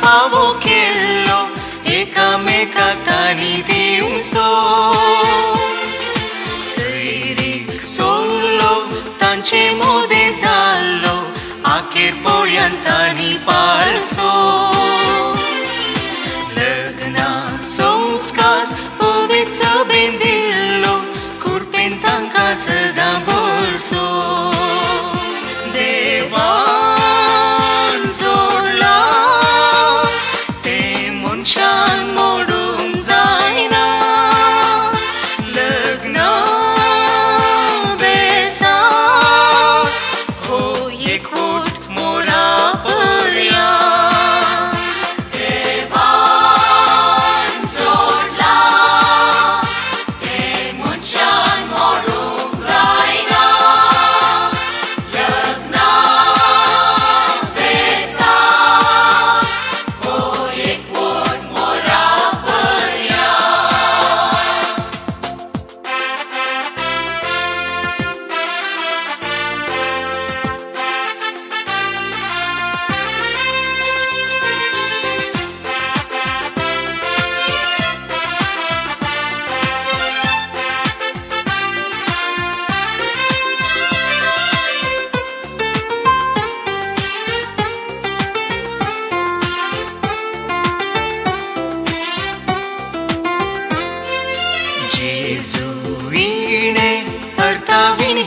فاوک دیکھ سو۔ آخر پوریا پال سو۔ لگنا سبھی کورپے سدا بھر سو۔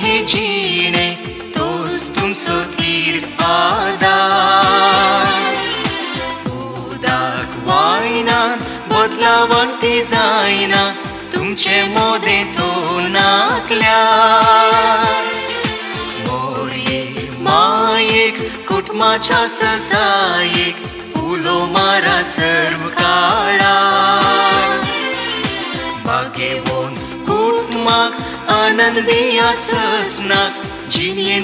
ہی جی تو تمسو تیر آدا دائنا بوتلا و تی زائنا تم سے مودے تو ناک موری مائک کٹم سلو مارا سرو کا آنند سسنا جینين